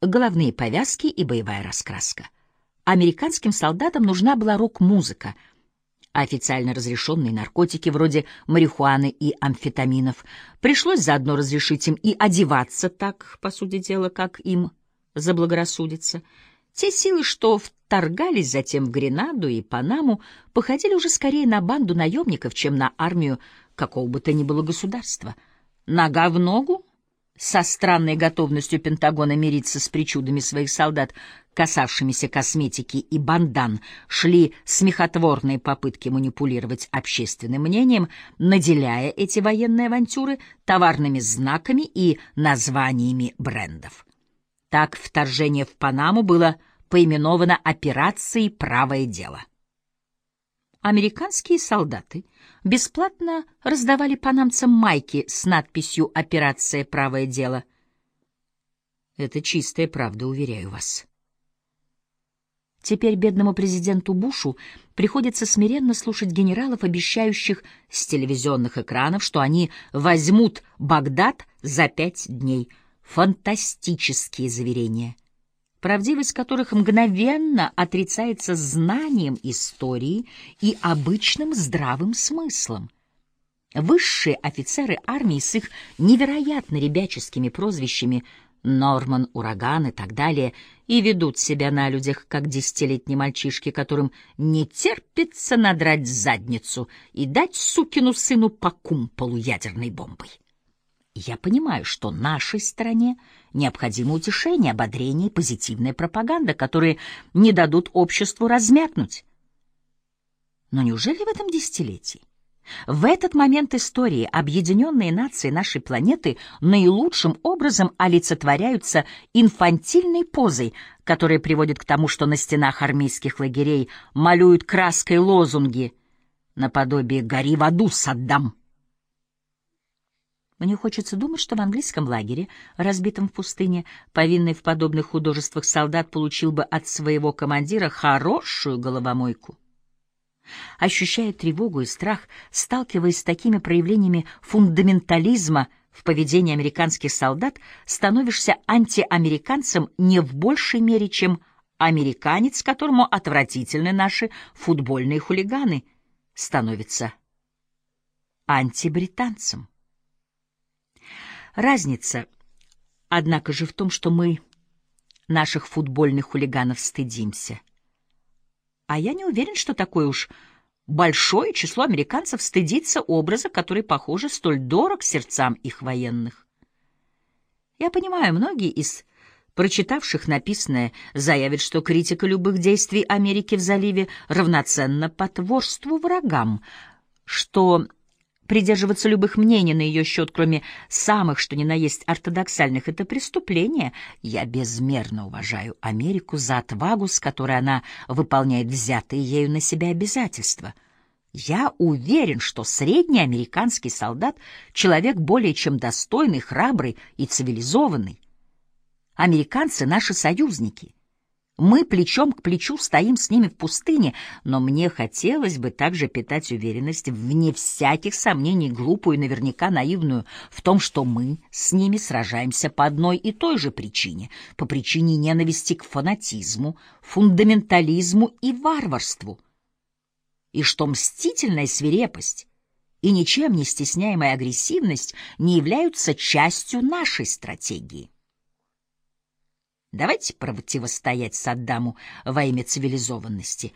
головные повязки и боевая раскраска. Американским солдатам нужна была рок-музыка, а официально разрешенные наркотики вроде марихуаны и амфетаминов. Пришлось заодно разрешить им и одеваться так, по сути дела, как им заблагорассудится. Те силы, что вторгались затем в Гренаду и Панаму, походили уже скорее на банду наемников, чем на армию какого бы то ни было государства. Нога в ногу со странной готовностью Пентагона мириться с причудами своих солдат, касавшимися косметики и бандан, шли смехотворные попытки манипулировать общественным мнением, наделяя эти военные авантюры товарными знаками и названиями брендов. Так вторжение в Панаму было поименовано операцией «Правое дело». Американские солдаты бесплатно раздавали панамцам майки с надписью «Операция «Правое дело». Это чистая правда, уверяю вас. Теперь бедному президенту Бушу приходится смиренно слушать генералов, обещающих с телевизионных экранов, что они возьмут Багдад за пять дней. Фантастические заверения — правдивость которых мгновенно отрицается знанием истории и обычным здравым смыслом. Высшие офицеры армии с их невероятно ребяческими прозвищами Норман, Ураган и так далее и ведут себя на людях, как десятилетние мальчишки, которым не терпится надрать задницу и дать сукину сыну по кумполу ядерной бомбой. Я понимаю, что нашей стране необходимо утешение, ободрение и позитивная пропаганда, которые не дадут обществу размякнуть. Но неужели в этом десятилетии, в этот момент истории объединенные нации нашей планеты наилучшим образом олицетворяются инфантильной позой, которая приводит к тому, что на стенах армейских лагерей малюют краской лозунги наподобие «Гори в аду, Саддам!» Мне хочется думать, что в английском лагере, разбитом в пустыне, повинный в подобных художествах солдат получил бы от своего командира хорошую головомойку. Ощущая тревогу и страх, сталкиваясь с такими проявлениями фундаментализма в поведении американских солдат, становишься антиамериканцем не в большей мере, чем американец, которому отвратительны наши футбольные хулиганы, становится антибританцем. Разница, однако же, в том, что мы наших футбольных хулиганов стыдимся. А я не уверен, что такое уж большое число американцев стыдится образа, который, похоже, столь дорог сердцам их военных. Я понимаю, многие из прочитавших написанное заявят, что критика любых действий Америки в заливе равноценна потворству врагам, что Придерживаться любых мнений на ее счет, кроме самых, что ни на есть ортодоксальных, это преступление. Я безмерно уважаю Америку за отвагу, с которой она выполняет взятые ею на себя обязательства. Я уверен, что средний американский солдат — человек более чем достойный, храбрый и цивилизованный. Американцы — наши союзники — мы плечом к плечу стоим с ними в пустыне, но мне хотелось бы также питать уверенность, вне всяких сомнений, глупую и наверняка наивную, в том, что мы с ними сражаемся по одной и той же причине, по причине ненависти к фанатизму, фундаментализму и варварству, и что мстительная свирепость и ничем не стесняемая агрессивность не являются частью нашей стратегии. Давайте противостоять Саддаму во имя цивилизованности,